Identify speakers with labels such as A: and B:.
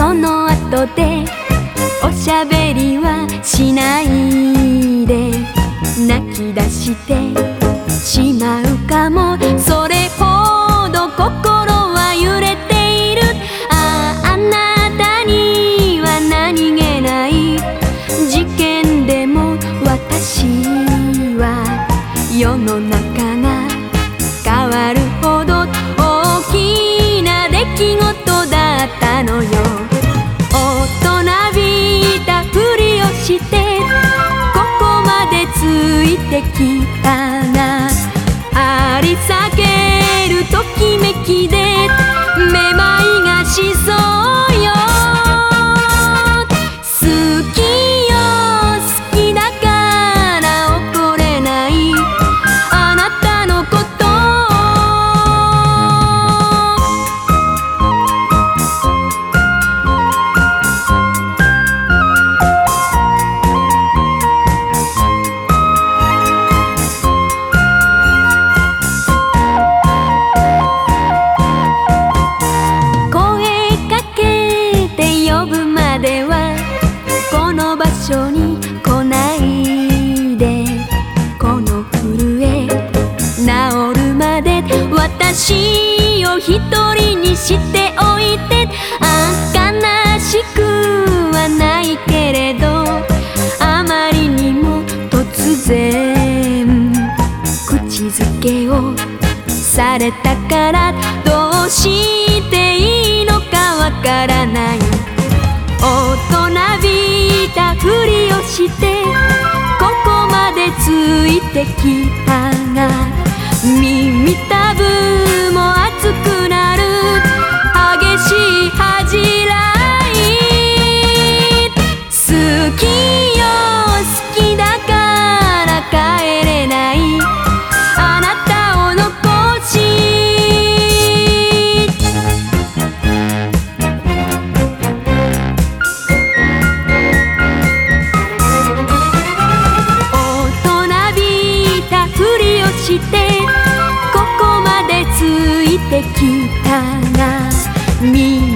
A: その後でおしゃべりはしないで泣き出してしまうかも。 ที่ตา 一人にしておいてあ悲しくはないけれどあまりにも突然口づけをされたからどうしていいのかわからない。大人びたふりをしてここまでついてきたが耳たぶ me.